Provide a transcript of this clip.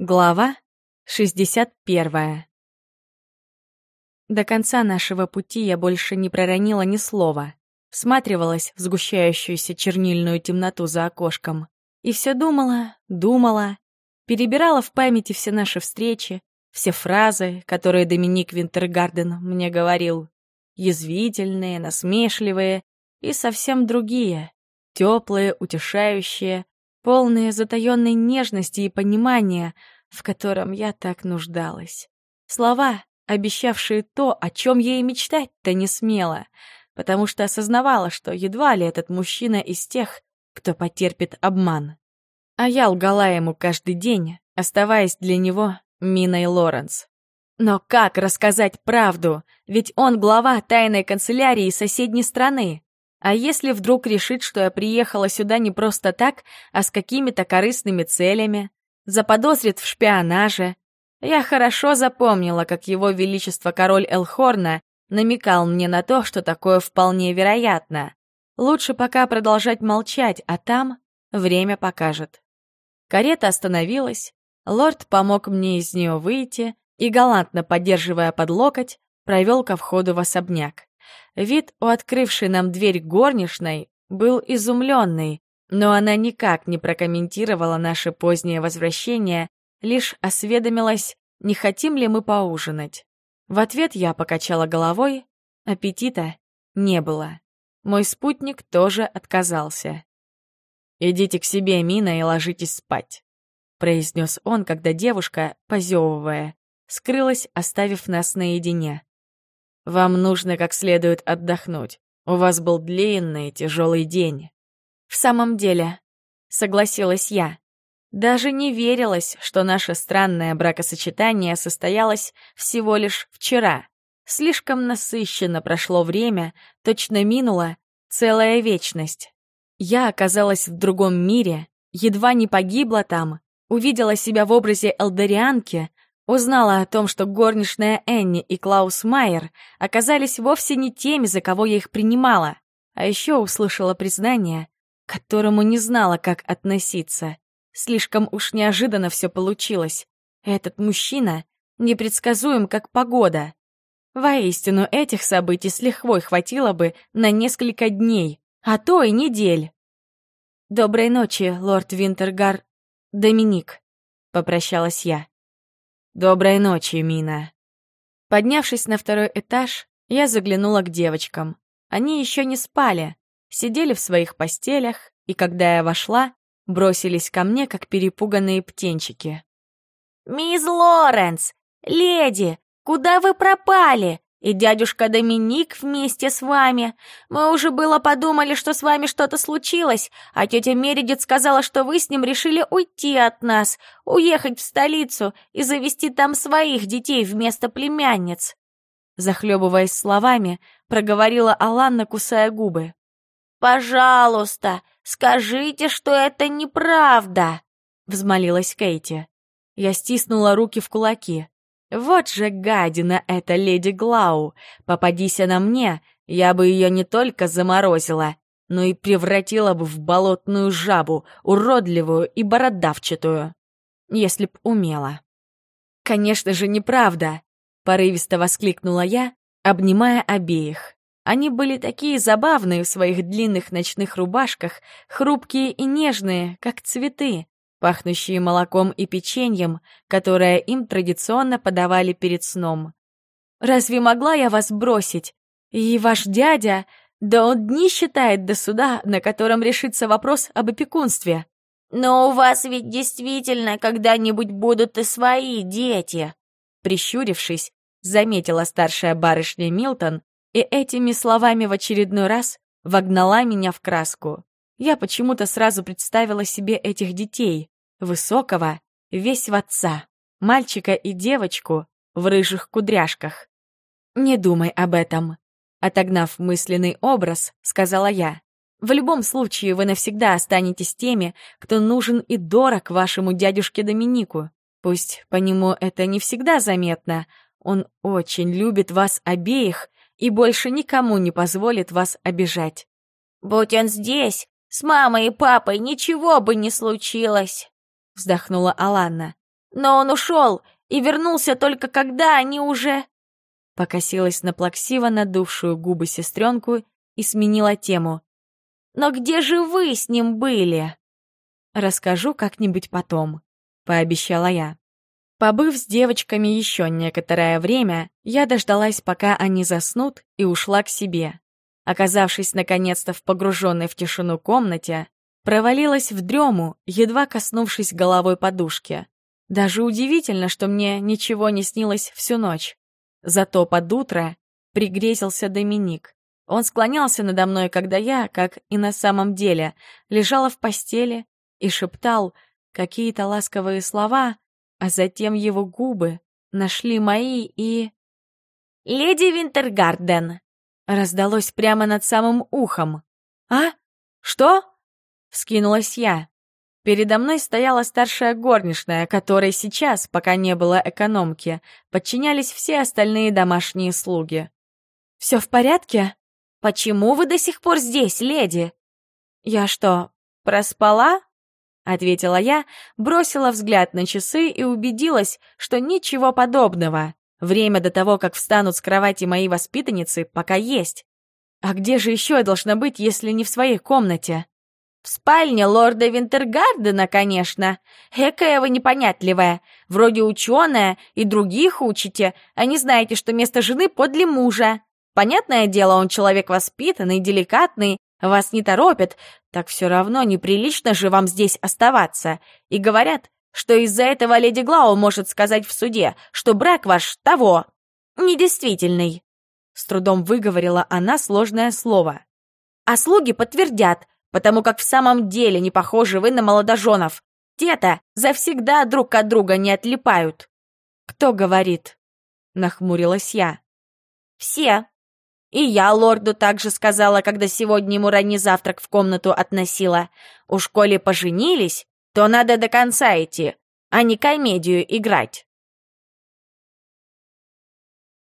Глава 61 До конца нашего пути я больше не проронила ни слова. Всматривалась в сгущающуюся чернильную темноту за окошком. И все думала, думала, перебирала в памяти все наши встречи, все фразы, которые Доминик Винтергарден мне говорил. Язвительные, насмешливые и совсем другие. Теплые, утешающие, полные затаённой нежности и понимания, в котором я так нуждалась. Слова, обещавшие то, о чем и мечтать-то не смела, потому что осознавала, что едва ли этот мужчина из тех, кто потерпит обман. А я лгала ему каждый день, оставаясь для него Миной Лоренс. Но как рассказать правду? Ведь он глава тайной канцелярии соседней страны. А если вдруг решит, что я приехала сюда не просто так, а с какими-то корыстными целями? Заподозрит в шпионаже? Я хорошо запомнила, как его величество король Элхорна намекал мне на то, что такое вполне вероятно. Лучше пока продолжать молчать, а там время покажет. Карета остановилась, лорд помог мне из нее выйти и, галантно поддерживая под локоть, провел ко входу в особняк. Вид у открывшей нам дверь горничной был изумленный, но она никак не прокомментировала наше позднее возвращение, лишь осведомилась, не хотим ли мы поужинать. В ответ я покачала головой, аппетита не было. Мой спутник тоже отказался. «Идите к себе, Мина, и ложитесь спать», — произнес он, когда девушка, позевывая, скрылась, оставив нас наедине. Вам нужно как следует отдохнуть. У вас был длинный, тяжелый день. В самом деле, согласилась я. Даже не верилось, что наше странное бракосочетание состоялось всего лишь вчера. Слишком насыщенно прошло время, точно минула целая вечность. Я оказалась в другом мире, едва не погибла там, увидела себя в образе элдорианки, Узнала о том, что горничная Энни и Клаус Майер оказались вовсе не теми, за кого я их принимала, а еще услышала признание, к которому не знала, как относиться. Слишком уж неожиданно все получилось. Этот мужчина непредсказуем, как погода. Воистину, этих событий с лихвой хватило бы на несколько дней, а то и недель. «Доброй ночи, лорд Винтергар... Доминик», — попрощалась я. «Доброй ночи, Мина». Поднявшись на второй этаж, я заглянула к девочкам. Они еще не спали, сидели в своих постелях, и когда я вошла, бросились ко мне, как перепуганные птенчики. «Мисс Лоренс! Леди! Куда вы пропали? И дядюшка Доминик вместе с вами. Мы уже было подумали, что с вами что-то случилось, а тетя Мередит сказала, что вы с ним решили уйти от нас, уехать в столицу и завести там своих детей вместо племянниц. Захлебываясь словами, проговорила Аланна, кусая губы. «Пожалуйста, скажите, что это неправда!» — взмолилась Кейти. Я стиснула руки в кулаки. Вот же гадина эта леди Глау. Попадись она мне, я бы ее не только заморозила, но и превратила бы в болотную жабу, уродливую и бородавчатую. Если б умела. «Конечно же, неправда!» — порывисто воскликнула я, обнимая обеих. Они были такие забавные в своих длинных ночных рубашках, хрупкие и нежные, как цветы пахнущие молоком и печеньем, которое им традиционно подавали перед сном. «Разве могла я вас бросить? И ваш дядя, да он дни считает до суда, на котором решится вопрос об опекунстве». «Но у вас ведь действительно когда-нибудь будут и свои дети», прищурившись, заметила старшая барышня Милтон и этими словами в очередной раз вогнала меня в краску. Я почему-то сразу представила себе этих детей, высокого, весь в отца, мальчика и девочку в рыжих кудряшках. «Не думай об этом», — отогнав мысленный образ, сказала я. «В любом случае вы навсегда останетесь теми, кто нужен и дорог вашему дядюшке Доминику. Пусть по нему это не всегда заметно, он очень любит вас обеих и больше никому не позволит вас обижать». «Будь он здесь, с мамой и папой ничего бы не случилось», — вздохнула Аланна. но он ушел и вернулся только когда они уже...» Покосилась на плаксиво надувшую губы сестренку и сменила тему. «Но где же вы с ним были?» «Расскажу как-нибудь потом», — пообещала я. Побыв с девочками еще некоторое время, я дождалась, пока они заснут, и ушла к себе. Оказавшись наконец-то в погруженной в тишину комнате, провалилась в дрему, едва коснувшись головой подушки. Даже удивительно, что мне ничего не снилось всю ночь. Зато под утро пригрезился Доминик. Он склонялся надо мной, когда я, как и на самом деле, лежала в постели и шептал какие-то ласковые слова, а затем его губы нашли мои и... «Леди Винтергарден!» Раздалось прямо над самым ухом. «А? Что?» — вскинулась я. Передо мной стояла старшая горничная, которой сейчас, пока не было экономки, подчинялись все остальные домашние слуги. «Все в порядке? Почему вы до сих пор здесь, леди?» «Я что, проспала?» — ответила я, бросила взгляд на часы и убедилась, что ничего подобного. Время до того, как встанут с кровати мои воспитанницы, пока есть. А где же еще я должна быть, если не в своей комнате? «В спальне лорда Винтергардена, конечно. Экая вы непонятливая. Вроде ученая и других учите, а не знаете, что место жены подле мужа. Понятное дело, он человек воспитанный, деликатный, вас не торопит, так все равно неприлично же вам здесь оставаться. И говорят, что из-за этого леди Глау может сказать в суде, что брак ваш того, недействительный». С трудом выговорила она сложное слово. «А слуги подтвердят, потому как в самом деле не похожи вы на молодоженов. Те-то завсегда друг от друга не отлипают». «Кто говорит?» — нахмурилась я. «Все. И я лорду также сказала, когда сегодня ему ранний завтрак в комнату относила. Уж коли поженились, то надо до конца идти, а не комедию играть».